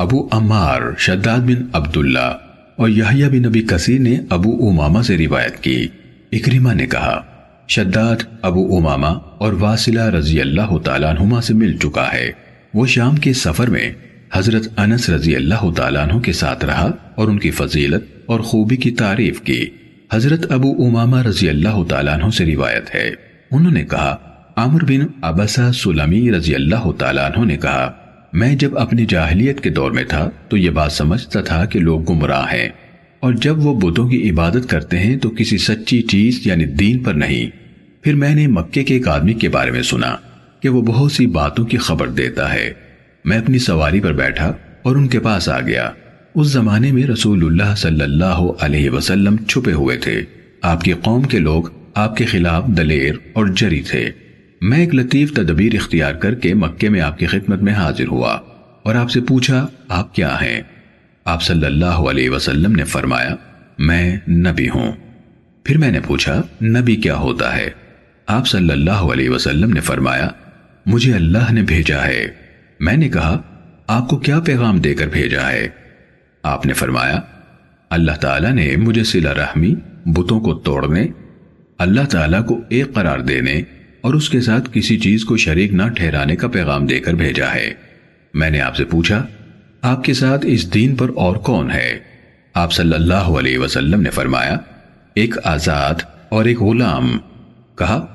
ابو عمار شداد بن عبداللہ اور یحییٰ بن نبی کثیر نے ابو امامہ سے روایت کی۔ اکریمہ نے کہا، شداد، ابو امامہ اور واصلہ رضی اللہ تعالیٰ عنہما سے مل چکا ہے۔ وہ شام کے سفر میں حضرت انس رضی اللہ تعالیٰ عنہ کے ساتھ رہا اور ان کی فضیلت اور خوبی کی تعریف کی۔ حضرت ابو امامہ رضی اللہ تعالیٰ عنہ سے روایت ہے۔ انہوں نے کہا عمر بن عبسہ سلمی رضی اللہ تعالیٰ عنہ نے کہا میں جب اپنی جاہلیت کے دور میں تھا تو یہ بات سمجھتا تھا کہ لوگ گمراہ ہیں۔ اور جب وہ بتوں کی عبادت کرتے ہیں تو کسی سچی چیز یعنی دین پر نہیں۔ پھر میں نے مکے کے ایک آدمی کے بارے میں سنا کہ وہ بہت سی باتوں کی خبر دیتا ہے۔ میں اپنی سواری پر بیٹھا اور ان کے پاس آ گیا۔ اس زمانے میں رسول اللہ صلی اللہ علیہ وسلم چھپے ہوئے تھے۔ آپ کی قوم کے لوگ آپ کے خلاف دلیر اور جری تھے۔ میں ایک لطیف تدبیر اختیار کر کے مکے میں آپ کی خدمت میں حاضر ہوا اور آپ سے پوچھا، آپ کیا ہیں؟ آپ صلی اللہ علیہ وسلم نے فرمایا، میں نبی ہوں۔ پھر میں نے پوچھا، نبی کیا ہوتا ہے؟ آپ صلی اللہ علیہ وسلم نے فرمایا، مجھے اللہ نے بھیجا ہے۔ میں نے کہا، آپ کو کیا پیغام دے کر بھیجا ہے؟ آپ نے فرمایا، اللہ تعالیٰ نے مجھے سلا رحمی، بتوں کو توڑنے، اللہ تعالیٰ کو ایک قرار دینے اور اس کے ساتھ کسی چیز کو شریک نہ ٹھہرانے کا پیغام دے کر بھیجا ہے۔ میں نے آپ سے پوچھا، آپ کے ساتھ اس دین پر اور کون ہے؟ آپ صلی اللہ علیہ وسلم نے فرمایا، ایک آزاد اور ایک غلام۔ کہا،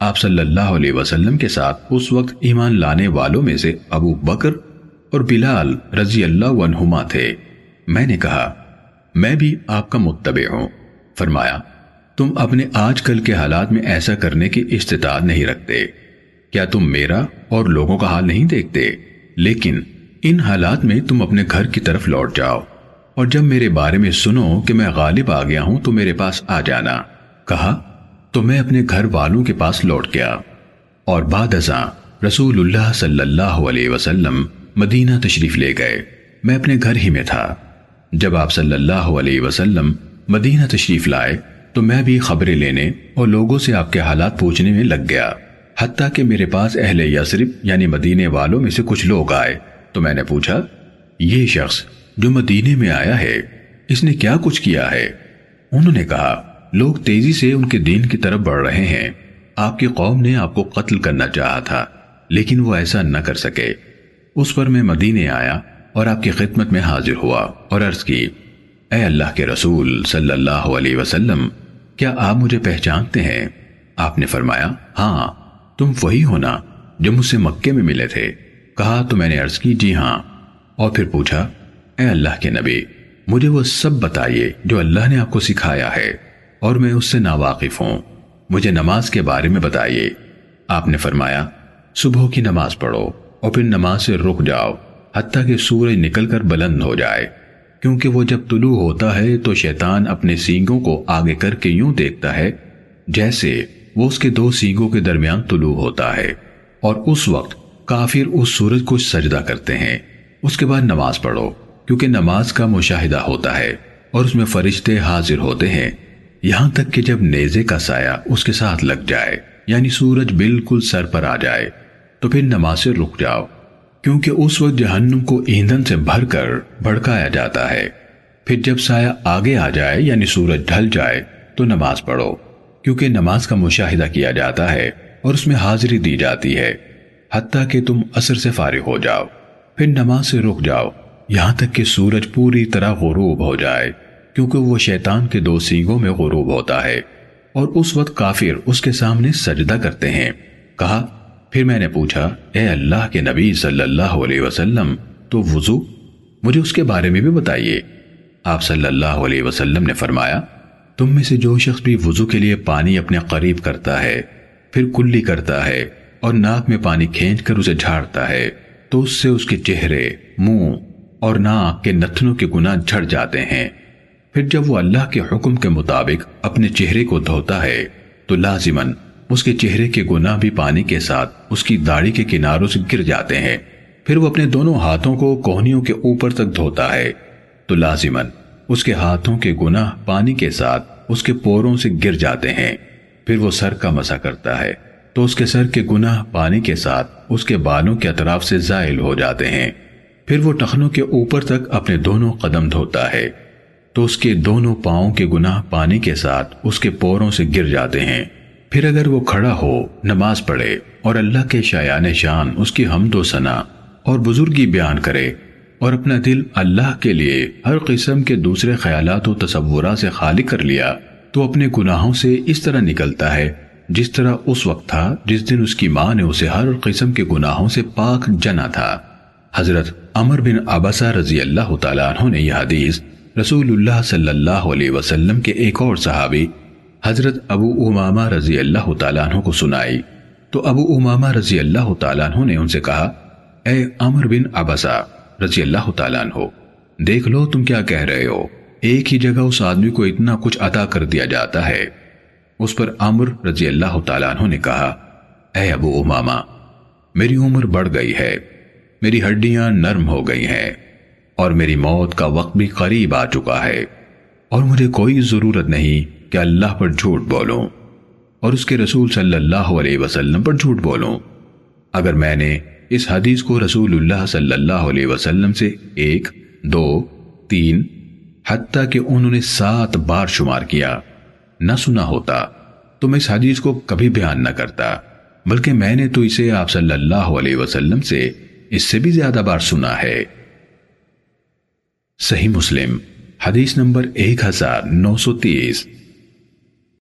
آپ صلی اللہ علیہ وسلم کے ساتھ اس وقت ایمان لانے والوں میں سے ابو بکر اور بلال رضی اللہ عنہما تھے۔ میں نے کہا، میں بھی آپ کا متبع ہوں۔ فرمایا تم اپنے آج کل کے حالات میں ایسا کرنے کی استطاعت نہیں رکھتے۔ کیا تم میرا اور لوگوں کا حال نہیں دیکھتے؟ لیکن ان حالات میں تم اپنے گھر کی طرف لوٹ جاؤ۔ اور جب میرے بارے میں سنو کہ میں غالب آ گیا ہوں تو میرے پاس آ جانا۔ کہا، تو میں اپنے گھر والوں کے پاس لوٹ گیا۔ اور بعد ازاں رسول اللہ صلی اللہ علیہ وسلم مدینہ تشریف لے گئے۔ میں اپنے گھر ہی میں تھا۔ جب آپ صلی اللہ علیہ وسلم مدینہ تشریف لائے تو میں بھی خبریں لینے اور لوگوں سے آپ کے حالات پوچھنے میں لگ گیا۔ حتیٰ کہ میرے پاس اہل یسرب یعنی مدینے والوں میں سے کچھ لوگ آئے۔ تو میں نے پوچھا، یہ شخص جو مدینے میں آیا ہے، اس نے کیا کچھ کیا ہے؟ انہوں نے کہا، لوگ تیزی سے ان کے دین کی طرف بڑھ رہے ہیں۔ آپ کی قوم نے آپ کو قتل کرنا چاہا تھا، لیکن وہ ایسا نہ کر سکے۔ اس پر میں مدینے آیا اور آپ کی خدمت میں حاضر ہوا اور عرض کی، اے اللہ کے رسول صلی اللہ علیہ وسلم کیا آپ مجھے پہچانتے ہیں؟ آپ نے فرمایا ہاں تم وہی ہونا جو مجھ سے مکے میں ملے تھے۔ کہا تو میں نے عرض کی جی ہاں۔ اور پھر پوچھا، اے اللہ کے نبی، مجھے وہ سب بتائیے جو اللہ نے آپ کو سکھایا ہے، اور میں اس سے ناواقف ہوں۔ مجھے نماز کے بارے میں بتائیے۔ آپ نے فرمایا، صبح کی نماز پڑھو، اور پھر نماز سے رک جاؤ، حتیٰ کہ سورج نکل کر بلند ہو جائے۔ کیونکہ وہ جب طلوع ہوتا ہے تو شیطان اپنے سینگوں کو آگے کر کے یوں دیکھتا ہے، جیسے وہ اس کے دو سینگوں کے درمیان طلوع ہوتا ہے۔ اور اس وقت کافر اس سورج کو سجدہ کرتے ہیں۔ اس کے بعد نماز پڑھو، کیونکہ نماز کا مشاہدہ ہوتا ہے اور اس میں فرشتے حاضر ہوتے ہیں۔ یہاں تک کہ جب نیزے کا سایہ اس کے ساتھ لگ جائے یعنی سورج بالکل سر پر آ جائے، تو پھر نماز سے رک جاؤ۔ کیونکہ اس وقت جہنم کو ایندھن سے بھر کر بھڑکایا جاتا ہے۔ پھر جب سایہ آگے آ جائے یعنی سورج ڈھل جائے، تو نماز پڑھو، کیونکہ نماز کا مشاہدہ کیا جاتا ہے اور اس میں حاضری دی جاتی ہے، حتیٰ کہ تم اثر سے فارغ ہو جاؤ۔ پھر نماز سے رک جاؤ، یہاں تک کہ سورج پوری طرح غروب ہو جائے، کیونکہ وہ شیطان کے دو سینگوں میں غروب ہوتا ہے۔ اور اس وقت کافر اس کے سامنے سجدہ کرتے ہیں۔ کہا پھر میں نے پوچھا، اے اللہ کے نبی صلی اللہ علیہ وسلم، تو وضو؟ مجھے اس کے بارے میں بھی بتائیے۔ آپ صلی اللہ علیہ وسلم نے فرمایا، تم میں سے جو شخص بھی وضو کے لیے پانی اپنے قریب کرتا ہے، پھر کلی کرتا ہے اور ناک میں پانی کھینچ کر اسے جھاڑتا ہے، تو اس سے اس کے چہرے، منہ اور ناک کے نتنوں کے گناہ جھڑ جاتے ہیں۔ پھر جب وہ اللہ کے حکم کے مطابق اپنے چہرے کو دھوتا ہے، تو لازماً اس کے چہرے کے گناہ بھی پانی کے ساتھ اس کی داڑھی کے کناروں سے گر جاتے ہیں۔ پھر وہ اپنے دونوں ہاتھوں کو کوہنیوں کے اوپر تک دھوتا ہے۔ تو لازماً اس کے ہاتھوں کے گناہ پانی کے ساتھ اس کے پوروں سے گر جاتے ہیں۔ پھر وہ سر کا مسا کرتا ہے۔ تو اس کے سر کے گناہ پانی کے ساتھ اس کے بالوں کے اطراف سے زائل ہو جاتے ہیں۔ پھر وہ ٹخنوں کے اوپر تک اپنے دونوں قدم دھوتا ہے۔ تو اس کے دونوں پاؤں کے گناہ پانی کے ساتھ اس کے پوروں سے گر جاتے ہیں۔ پھر اگر وہ کھڑا ہو، نماز پڑھے اور اللہ کے شایان شان اس کی حمد و ثنا اور بزرگی بیان کرے اور اپنا دل اللہ کے لیے ہر قسم کے دوسرے خیالات و تصورات سے خالی کر لیا، تو اپنے گناہوں سے اس طرح نکلتا ہے جس طرح اس وقت تھا جس دن اس کی ماں نے اسے ہر قسم کے گناہوں سے پاک جنا تھا۔ حضرت عمر بن عباسہ رضی اللہ تعالیٰ عنہ نے یہ حدیث رسول اللہ صلی اللہ علیہ وسلم کے ایک اور صحابی حضرت ابو امامہ رضی اللہ تعالیٰ عنہ کو سنائی۔ تو ابو امامہ رضی اللہ تعالیٰ عنہ نے ان سے کہا، اے عمر بن عباسہ رضی اللہ تعالیٰ عنہ، دیکھ لو تم کیا کہہ رہے ہو۔ ایک ہی جگہ اس آدمی کو اتنا کچھ عطا کر دیا جاتا ہے۔ اس پر عمر رضی اللہ تعالیٰ عنہ نے کہا، اے ابو امامہ، میری عمر بڑھ گئی ہے، میری ہڈیاں نرم ہو گئی ہیں، اور میری موت کا وقت بھی قریب آ چکا ہے، اور مجھے کوئی ضرورت نہیں کہ اللہ پر جھوٹ بولوں اور اس کے رسول صلی اللہ علیہ وسلم پر جھوٹ بولوں۔ اگر میں نے اس حدیث کو رسول اللہ صلی اللہ علیہ وسلم سے ایک، دو، تین، حتیٰ کہ انہوں نے سات بار شمار کیا، نہ سنا ہوتا، تو میں اس حدیث کو کبھی بیان نہ کرتا، بلکہ میں نے تو اسے آپ صلی اللہ علیہ وسلم سے اس سے بھی زیادہ بار سنا ہے۔ صحیح مسلم، حدیث نمبر ایک ہزار نو سو تیس۔